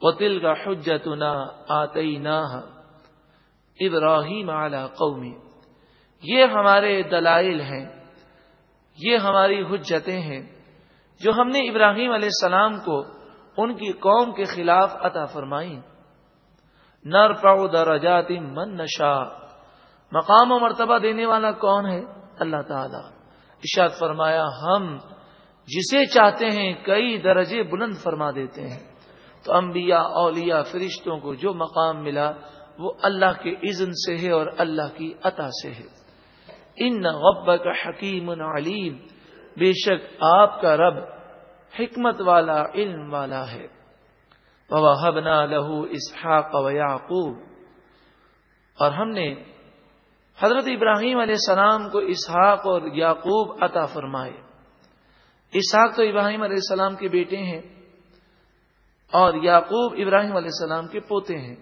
قطل کا حجت نہ آتی نہ ابراہیم اعلی قومی یہ ہمارے دلائل ہیں، یہ ہماری حجتیں ہیں جو ہم نے ابراہیم علیہ السلام کو ان کی قوم کے خلاف عطا فرمائی۔ نر پاؤ درجات من نشا مقام و مرتبہ دینے والا کون ہے؟ اللہ تعالی۔ اشاد فرمایا، ہم جسے چاہتے ہیں کئی درجے بلند فرما دیتے ہیں۔ تو انبیاء، اولیاء، فرشتوں کو جو مقام ملا، وہ اللہ کے اذن سے ہے اور اللہ کی عطا سے ہے۔ ان غب کا حکیم علیم، بے شک آپ کا رب حکمت والا، علم والا ہے۔ وَوَهَبْنَا لَهُ إِسْحَاقَ وَيَعْقُوبَ اور ہم نے حضرت ابراہیم علیہ السلام کو اسحاق اور یعقوب عطا فرمائے۔ اسحاق تو ابراہیم علیہ السلام کے بیٹے ہیں۔ اور یعقوب ابراہیم علیہ السلام کے پوتے ہیں،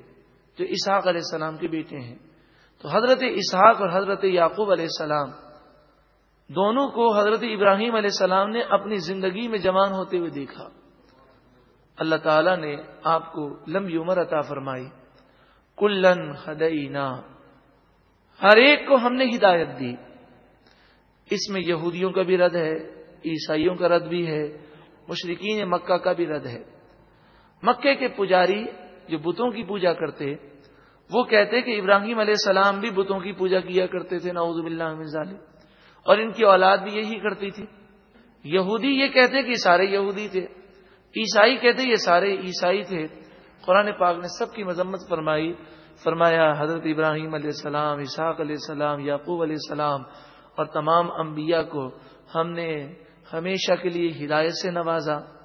جو اسحاق علیہ السلام کے بیٹے ہیں۔ تو حضرت اسحاق اور حضرت یعقوب علیہ السلام، دونوں کو حضرت ابراہیم علیہ السلام نے اپنی زندگی میں جوان ہوتے ہوئے دیکھا۔ اللہ تعالی نے آپ کو لمبی عمر عطا فرمائی، کلن ہدینا۔ ہر ایک کو ہم نے ہدایت دی۔ اس میں یہودیوں کا بھی رد ہے، عیسائیوں کا رد بھی ہے مشرقین مکہ کا بھی رد ہے۔ مکے کے پجاری جو بتوں کی پوجا کرتے، وہ کہتے کہ ابراہیم علیہ السلام بھی بتوں کی پوجا کیا کرتے تھے، نعوذ باللہ من ظالم اور ان کی اولاد بھی یہی کرتی تھی۔ یہودی یہ کہتے کہ سارے یہودی تھے۔ عیسائی کہتے یہ سارے عیسائی تھے۔ قرآن پاک نے سب کی مذمت فرمائی، فرمایا حضرت ابراہیم علیہ السلام، اسحاق علیہ السلام، یعقوب علیہ السلام اور تمام انبیاء کو ہم نے ہمیشہ کے لیے ہدایت سے نوازا۔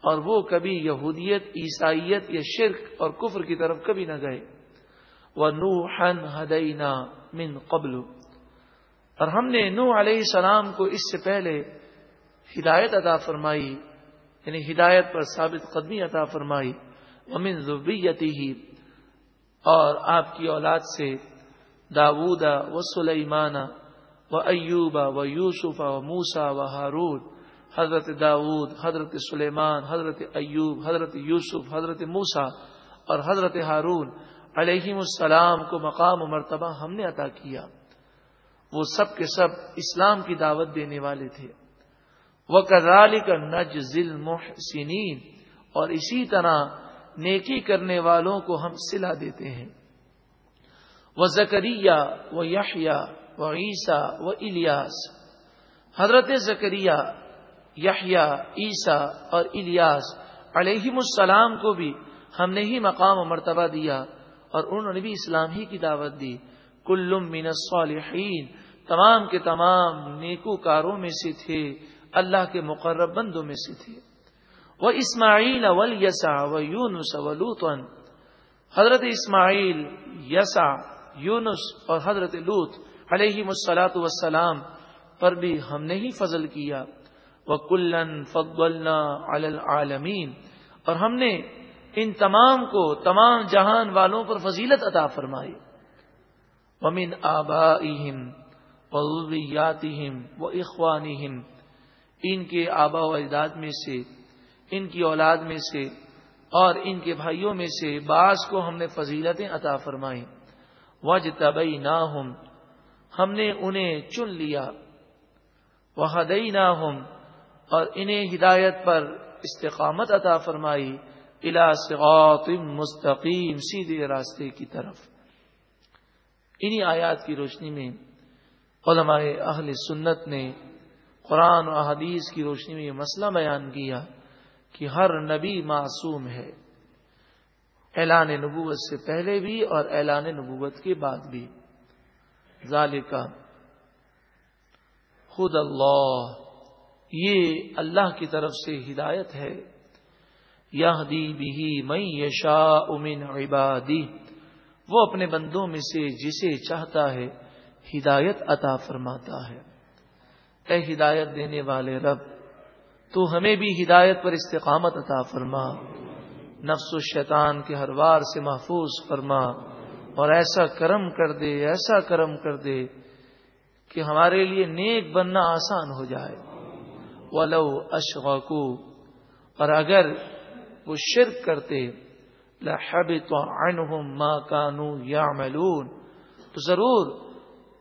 اور وہ کبھی یہودیت، عیسائیت یا شرک اور کفر کی طرف کبھی نہ گئے۔ وہ نو ہن ہدینا من قبل۔ اور ہم نے نو علیہ السلام کو اس سے پہلے ہدایت عطا فرمائی یعنی ہدایت پر ثابت قدمی عطا فرمائی۔ امن ذبیتی ہی اور آپ کی اولاد سے داودا و سلیمانہ و ایوبا و یوسفا و موسا و ہارون۔ حضرت داود، حضرت سلیمان، حضرت ایوب، حضرت یوسف، حضرت موسا اور حضرت ہارون علیہ السلام کو مقام و مرتبہ ہم نے عطا کیا۔ وہ سب کے سب اسلام کی دعوت دینے والے تھے۔ وہ کرالی کا نج ذل محسنین اور اسی طرح نیکی کرنے والوں کو ہم سلا دیتے ہیں۔ وہ زکریہ وہ یحیا و عیسیٰ و الیاس حضرت زکریہ یحیا عیسیٰ اور الیاس علیہ السلام کو بھی ہم نے ہی مقام و مرتبہ دیا اور انہوں نے بھی اسلام ہی کی دعوت دی۔ کلم من الصالحین، تمام کے تمام نیکو کاروں میں سے تھے، اللہ کے مقرب بندوں میں سے تھے۔ وہ اسماعیل اول یسا و یونس ولوتن حضرت اسماعیل یسا یونس اور حضرت لوت علیہ مسلاط وسلام پر بھی ہم نے ہی فضل کیا۔ وہ کلن فقبلنا العالمین اور ہم نے ان تمام کو، تمام جہان والوں پر فضیلت عطا فرمائی۔ ومن آبا وضویاتہم و اخوانہم ان کے آبا و اجداد میں سے، ان کی اولاد میں سے، اور ان کے بھائیوں میں سے بعض کو ہم نے فضیلتیں عطا فرمائیں۔ وج طبی نہ ہم نے انہیں چن لیا۔ وہ ہدئی نہ اور انہیں ہدایت پر استقامت عطا فرمائی الا صراط مستقیم، سیدھے راستے کی طرف۔ انہی آیات کی روشنی میں علماء اہل سنت نے قرآن و حدیث کی روشنی میں یہ مسئلہ بیان کیا کہ ہر نبی معصوم ہے۔ اعلان نبوت سے پہلے بھی اور اعلان نبوت کے بعد بھی۔ ذالکہ خود اللہ یہ اللہ کی طرف سے ہدایت ہے. یہ دی بھی میں یشا امن عبادی. وہ اپنے بندوں میں سے جسے چاہتا ہے ہدایت عطا فرماتا ہے. اے ہدایت دینے والے رب، تو ہمیں بھی ہدایت پر استقامت عطا فرما. نفس و شیطان کے ہر وار سے محفوظ فرما. اور ایسا کرم کر دے، ایسا کرم کر دے کہ ہمارے لیے نیک بننا آسان ہو جائے. ولو اشغ اور اگر وہ شرک کرتے ماں کانو یا تو ضرور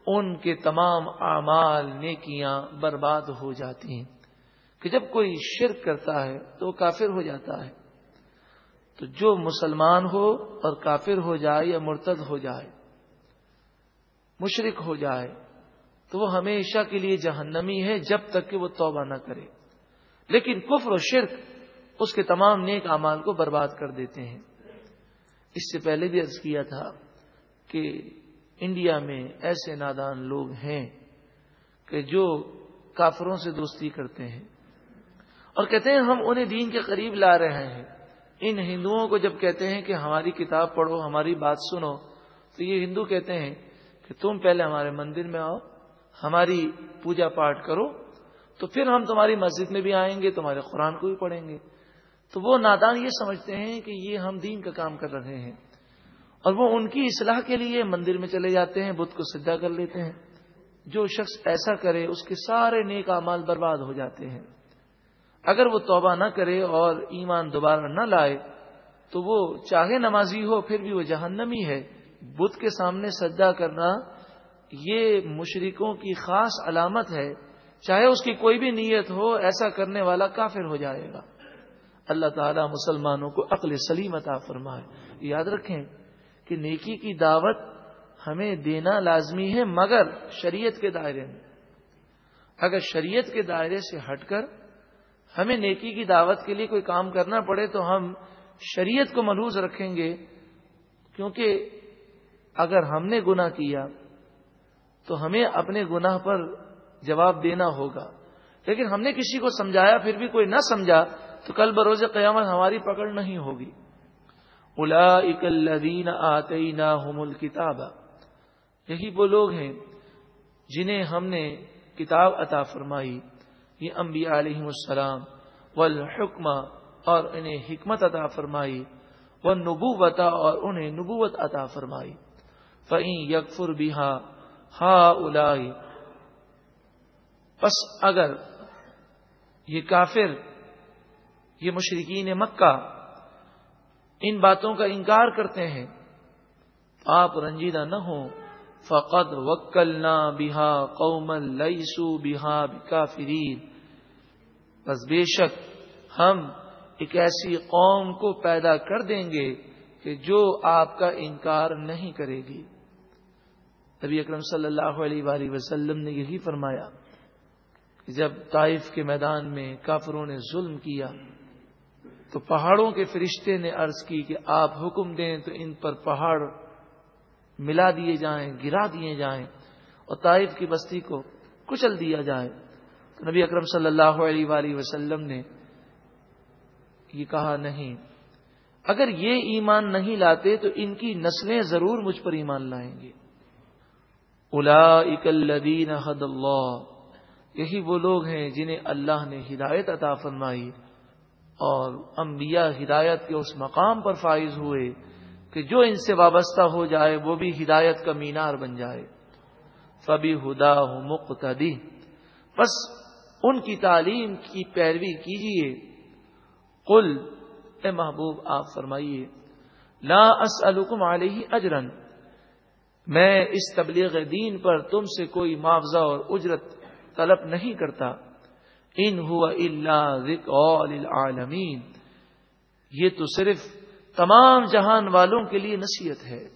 ان کے تمام اعمال نیکیاں برباد ہو جاتی ہیں۔ کہ جب کوئی شرک کرتا ہے تو وہ کافر ہو جاتا ہے۔ تو جو مسلمان ہو اور کافر ہو جائے یا مرتد ہو جائے مشرق ہو جائے تو وہ ہمیشہ کے لیے جہنمی ہے جب تک کہ وہ توبہ نہ کرے۔ لیکن کفر و شرک اس کے تمام نیک اعمال کو برباد کر دیتے ہیں۔ اس سے پہلے بھی عرض کیا تھا کہ انڈیا میں ایسے نادان لوگ ہیں کہ جو کافروں سے دوستی کرتے ہیں۔ اور کہتے ہیں ہم انہیں دین کے قریب لا رہے ہیں۔ ان ہندوؤں کو جب کہتے ہیں کہ ہماری کتاب پڑھو، ہماری بات سنو، تو یہ ہندو کہتے ہیں کہ تم پہلے ہمارے مندر میں آؤ ہماری پوجا پاٹ کرو، تو پھر ہم تمہاری مسجد میں بھی آئیں گے، تمہارے قرآن کو بھی پڑھیں گے۔ تو وہ نادان یہ سمجھتے ہیں کہ یہ ہم دین کا کام کر رہے ہیں۔ اور وہ ان کی اصلاح کے لیے مندر میں چلے جاتے ہیں، بدھ کو سدا کر لیتے ہیں۔ جو شخص ایسا کرے، اس کے سارے نیک اعمال برباد ہو جاتے ہیں۔ اگر وہ توبہ نہ کرے اور ایمان دوبارہ نہ لائے، تو وہ چاہے نمازی ہو، پھر بھی وہ جہنمی ہے۔ بدھ کے سامنے سجدہ کرنا یہ مشرکوں کی خاص علامت ہے، چاہے اس کی کوئی بھی نیت ہو، ایسا کرنے والا کافر ہو جائے گا۔ اللہ تعالیٰ مسلمانوں کو عقل سلیم عطا فرمائے۔ یاد رکھیں کہ نیکی کی دعوت ہمیں دینا لازمی ہے، مگر شریعت کے دائرے میں۔ اگر شریعت کے دائرے سے ہٹ کر ہمیں نیکی کی دعوت کے لیے کوئی کام کرنا پڑے، تو ہم شریعت کو ملوز رکھیں گے، کیونکہ اگر ہم نے گنا کیا تو ہمیں اپنے گناہ پر جواب دینا ہوگا۔ لیکن ہم نے کسی کو سمجھایا، پھر بھی کوئی نہ سمجھا، تو کل بروز قیامت ہماری پکڑ نہیں ہوگی۔ الا اکلین آتے نا کتاب یہی وہ لوگ ہیں جنہیں ہم نے کتاب عطا فرمائی، یہ انبیاء علیہ السلام، والحکمہ اور انہیں حکمت عطا فرمائی وہ نبوتا اور انہیں نبوت عطا فرمائی۔ فعین یکفر بہا ہا الائی بس اگر یہ کافر، یہ مشرقین مکہ ان باتوں کا انکار کرتے ہیں، آپ رنجیدہ نہ ہوں۔ فقط وکل نہ بہا قومل لئیسو بہا کافرین بس بے شک ہم ایک ایسی قوم کو پیدا کر دیں گے کہ جو آپ کا انکار نہیں کرے گی۔ نبی اکرم صلی اللہ علیہ وآلہ وسلم نے یہی فرمایا کہ جب طائف کے میدان میں کافروں نے ظلم کیا، تو پہاڑوں کے فرشتے نے عرض کی کہ آپ حکم دیں تو ان پر پہاڑ ملا دیے جائیں، گرا دیے جائیں اور طائف کی بستی کو کچل دیا جائے۔ تو نبی اکرم صلی اللہ علیہ وآلہ وسلم نے یہ کہا، نہیں، اگر یہ ایمان نہیں لاتے تو ان کی نسلیں ضرور مجھ پر ایمان لائیں گے۔ الا اکلدین حد اللہ۔ یہی وہ لوگ ہیں جنہیں اللہ نے ہدایت عطا فرمائی اور انبیاء ہدایت کے اس مقام پر فائز ہوئے کہ جو ان سے وابستہ ہو جائے وہ بھی ہدایت کا مینار بن جائے۔ فبی ہدا مقتدی۔ بس ان کی تعلیم کی پیروی کیجیے کل اے محبوب، آپ فرمائیے، لا اسألکم علیہ اجرن میں اس تبلیغ دین پر تم سے کوئی معاوضہ اور اجرت طلب نہیں کرتا۔ ان ہوا اللہ یہ تو صرف تمام جہان والوں کے لیے نصیحت ہے۔